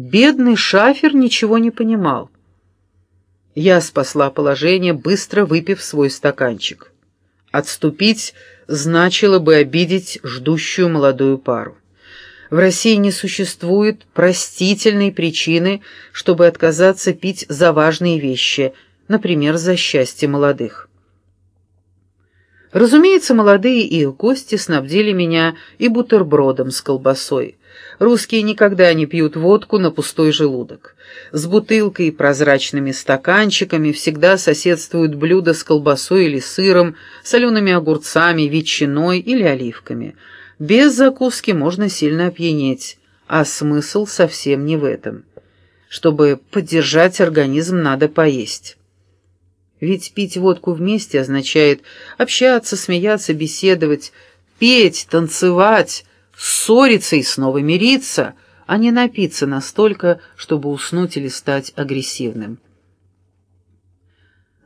Бедный шафер ничего не понимал. Я спасла положение, быстро выпив свой стаканчик. Отступить значило бы обидеть ждущую молодую пару. В России не существует простительной причины, чтобы отказаться пить за важные вещи, например, за счастье молодых. Разумеется, молодые их гости снабдили меня и бутербродом с колбасой. Русские никогда не пьют водку на пустой желудок. С бутылкой и прозрачными стаканчиками всегда соседствуют блюда с колбасой или сыром, солеными огурцами, ветчиной или оливками. Без закуски можно сильно опьянеть, а смысл совсем не в этом. Чтобы поддержать организм, надо поесть. Ведь пить водку вместе означает общаться, смеяться, беседовать, петь, танцевать, ссориться и снова мириться, а не напиться настолько, чтобы уснуть или стать агрессивным.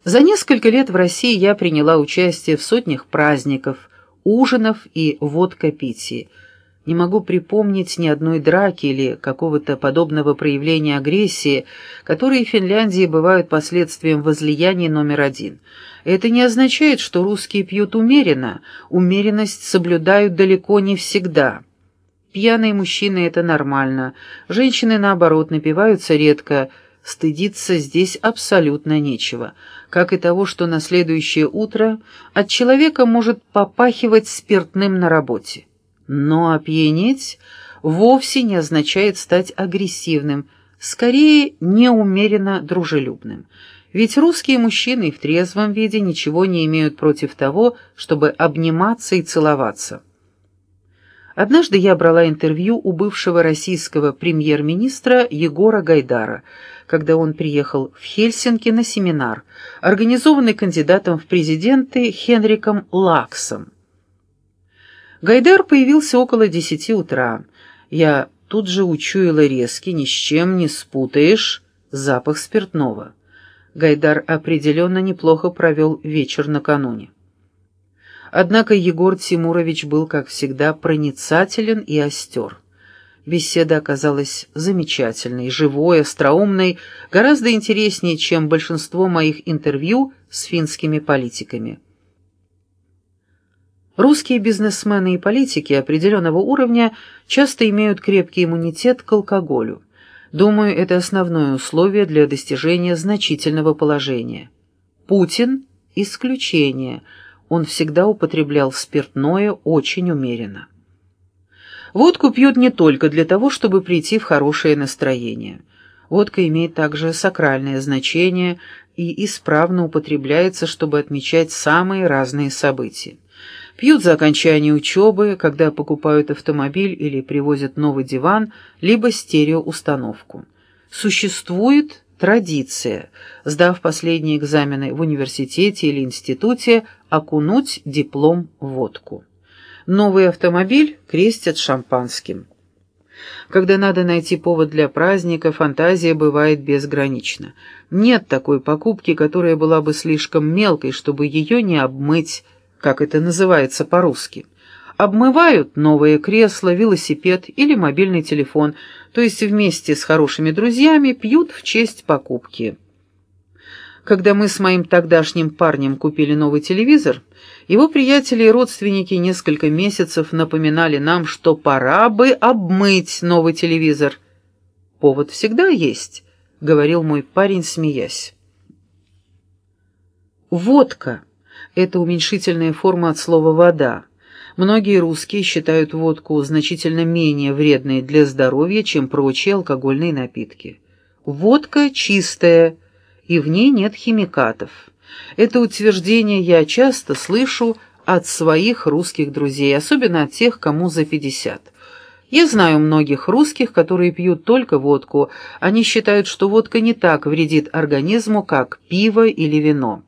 За несколько лет в России я приняла участие в сотнях праздников, ужинов и водкопитии – не могу припомнить ни одной драки или какого-то подобного проявления агрессии, которые в Финляндии бывают последствием возлияния номер один. Это не означает, что русские пьют умеренно, умеренность соблюдают далеко не всегда. Пьяные мужчины – это нормально, женщины, наоборот, напиваются редко, стыдиться здесь абсолютно нечего, как и того, что на следующее утро от человека может попахивать спиртным на работе. Но опьянеть вовсе не означает стать агрессивным, скорее неумеренно дружелюбным. Ведь русские мужчины в трезвом виде ничего не имеют против того, чтобы обниматься и целоваться. Однажды я брала интервью у бывшего российского премьер-министра Егора Гайдара, когда он приехал в Хельсинки на семинар, организованный кандидатом в президенты Хенриком Лаксом. Гайдар появился около десяти утра. Я тут же учуяла резкий, ни с чем не спутаешь, запах спиртного. Гайдар определенно неплохо провел вечер накануне. Однако Егор Тимурович был, как всегда, проницателен и остер. Беседа оказалась замечательной, живой, остроумной, гораздо интереснее, чем большинство моих интервью с финскими политиками. Русские бизнесмены и политики определенного уровня часто имеют крепкий иммунитет к алкоголю. Думаю, это основное условие для достижения значительного положения. Путин – исключение. Он всегда употреблял спиртное очень умеренно. Водку пьют не только для того, чтобы прийти в хорошее настроение. Водка имеет также сакральное значение и исправно употребляется, чтобы отмечать самые разные события. Пьют за окончание учебы, когда покупают автомобиль или привозят новый диван, либо стереоустановку. Существует традиция, сдав последние экзамены в университете или институте, окунуть диплом в водку. Новый автомобиль крестят шампанским. Когда надо найти повод для праздника, фантазия бывает безгранична. Нет такой покупки, которая была бы слишком мелкой, чтобы ее не обмыть, как это называется по-русски. Обмывают новое кресло, велосипед или мобильный телефон, то есть вместе с хорошими друзьями пьют в честь покупки. Когда мы с моим тогдашним парнем купили новый телевизор, его приятели и родственники несколько месяцев напоминали нам, что пора бы обмыть новый телевизор. «Повод всегда есть», — говорил мой парень, смеясь. «Водка» это уменьшительная форма от слова «вода». Многие русские считают водку значительно менее вредной для здоровья, чем прочие алкогольные напитки. Водка чистая, и в ней нет химикатов. Это утверждение я часто слышу от своих русских друзей, особенно от тех, кому за 50. Я знаю многих русских, которые пьют только водку. Они считают, что водка не так вредит организму, как пиво или вино.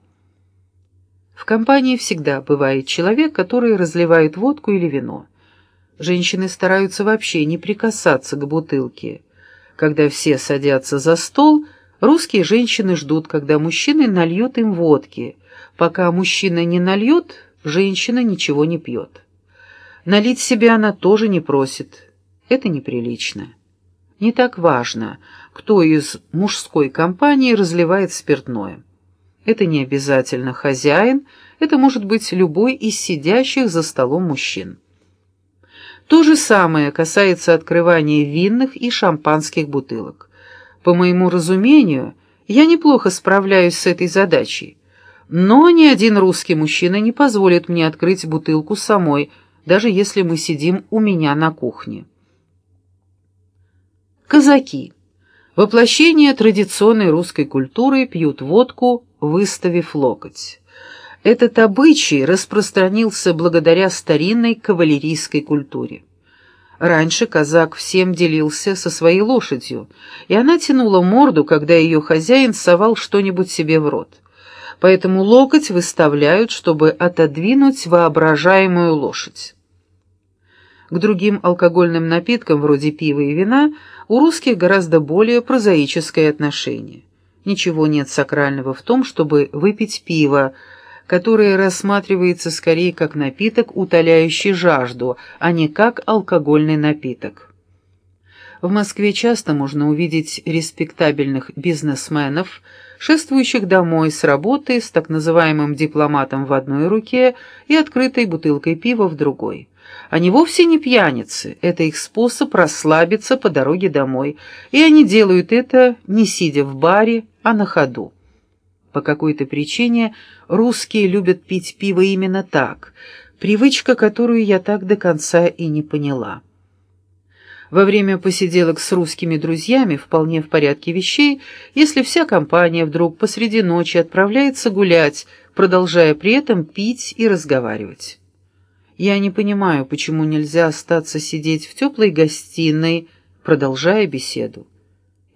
В компании всегда бывает человек, который разливает водку или вино. Женщины стараются вообще не прикасаться к бутылке. Когда все садятся за стол, русские женщины ждут, когда мужчины нальют им водки. Пока мужчина не нальет, женщина ничего не пьет. Налить себе она тоже не просит. Это неприлично. Не так важно, кто из мужской компании разливает спиртное. Это не обязательно хозяин, это может быть любой из сидящих за столом мужчин. То же самое касается открывания винных и шампанских бутылок. По моему разумению, я неплохо справляюсь с этой задачей, но ни один русский мужчина не позволит мне открыть бутылку самой, даже если мы сидим у меня на кухне. Казаки. Воплощение традиционной русской культуры пьют водку, выставив локоть. Этот обычай распространился благодаря старинной кавалерийской культуре. Раньше казак всем делился со своей лошадью, и она тянула морду, когда ее хозяин совал что-нибудь себе в рот. Поэтому локоть выставляют, чтобы отодвинуть воображаемую лошадь. К другим алкогольным напиткам, вроде пива и вина, у русских гораздо более прозаическое отношение. Ничего нет сакрального в том, чтобы выпить пиво, которое рассматривается скорее как напиток, утоляющий жажду, а не как алкогольный напиток. В Москве часто можно увидеть респектабельных бизнесменов, шествующих домой с работы с так называемым дипломатом в одной руке и открытой бутылкой пива в другой. Они вовсе не пьяницы, это их способ расслабиться по дороге домой, и они делают это не сидя в баре, а на ходу. По какой-то причине русские любят пить пиво именно так, привычка, которую я так до конца и не поняла. Во время посиделок с русскими друзьями вполне в порядке вещей, если вся компания вдруг посреди ночи отправляется гулять, продолжая при этом пить и разговаривать. Я не понимаю, почему нельзя остаться сидеть в теплой гостиной, продолжая беседу.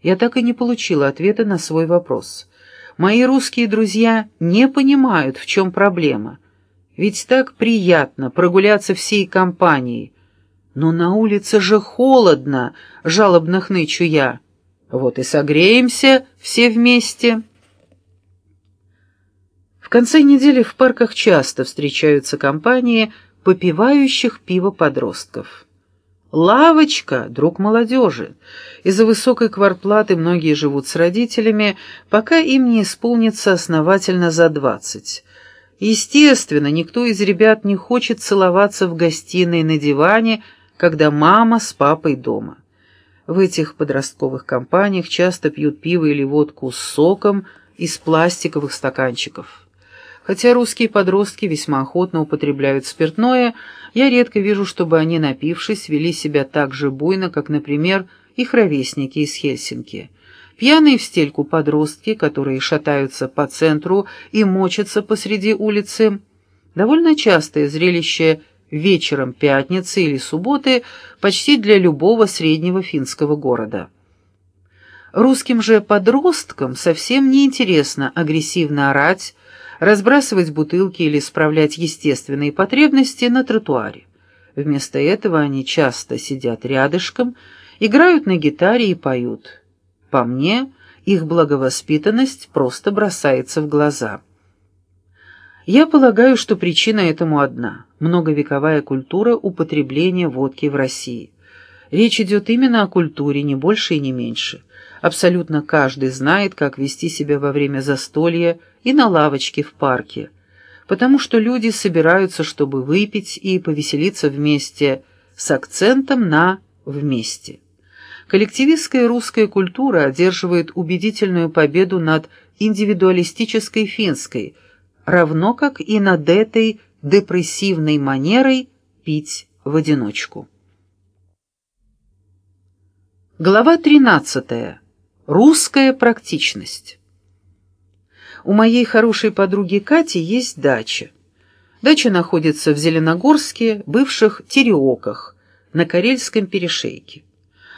Я так и не получила ответа на свой вопрос. Мои русские друзья не понимают, в чем проблема. Ведь так приятно прогуляться всей компанией. Но на улице же холодно, жалобно хнычу я. Вот и согреемся все вместе. В конце недели в парках часто встречаются компании попивающих пиво подростков. Лавочка, друг молодежи. Из-за высокой кварплаты многие живут с родителями, пока им не исполнится основательно за двадцать. Естественно, никто из ребят не хочет целоваться в гостиной на диване, когда мама с папой дома. В этих подростковых компаниях часто пьют пиво или водку с соком из пластиковых стаканчиков. Хотя русские подростки весьма охотно употребляют спиртное, я редко вижу, чтобы они, напившись, вели себя так же буйно, как, например, их ровесники из Хельсинки. Пьяные в стельку подростки, которые шатаются по центру и мочатся посреди улицы, довольно частое зрелище вечером пятницы или субботы почти для любого среднего финского города. Русским же подросткам совсем не интересно агрессивно орать, разбрасывать бутылки или справлять естественные потребности на тротуаре. Вместо этого они часто сидят рядышком, играют на гитаре и поют. По мне, их благовоспитанность просто бросается в глаза. Я полагаю, что причина этому одна – многовековая культура употребления водки в России. Речь идет именно о культуре, не больше и не меньше. Абсолютно каждый знает, как вести себя во время застолья и на лавочке в парке, потому что люди собираются, чтобы выпить и повеселиться вместе, с акцентом на «вместе». Коллективистская русская культура одерживает убедительную победу над индивидуалистической финской, равно как и над этой депрессивной манерой пить в одиночку. Глава 13. Русская практичность. У моей хорошей подруги Кати есть дача. Дача находится в Зеленогорске, бывших Тереоках, на Карельском перешейке.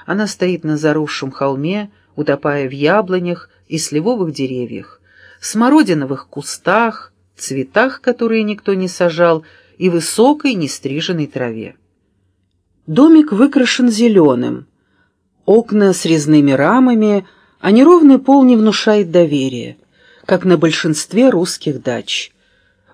Она стоит на заросшем холме, утопая в яблонях и сливовых деревьях, смородиновых кустах, цветах, которые никто не сажал, и высокой нестриженной траве. Домик выкрашен зеленым, окна с резными рамами — а неровный пол не внушает доверия, как на большинстве русских дач.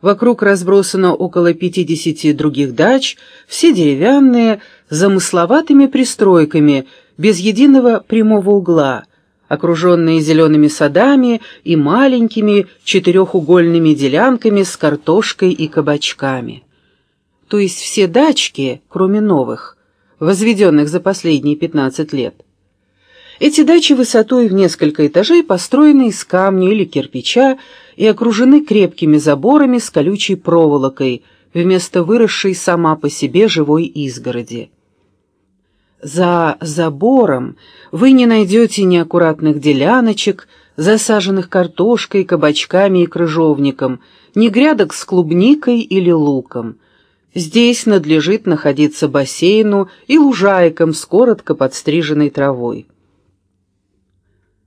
Вокруг разбросано около 50 других дач, все деревянные, с замысловатыми пристройками, без единого прямого угла, окруженные зелеными садами и маленькими четырехугольными делянками с картошкой и кабачками. То есть все дачки, кроме новых, возведенных за последние 15 лет. Эти дачи высотой в несколько этажей построены из камня или кирпича и окружены крепкими заборами с колючей проволокой вместо выросшей сама по себе живой изгороди. За забором вы не найдете неаккуратных деляночек, засаженных картошкой, кабачками и крыжовником, ни грядок с клубникой или луком. Здесь надлежит находиться бассейну и лужайкам с коротко подстриженной травой.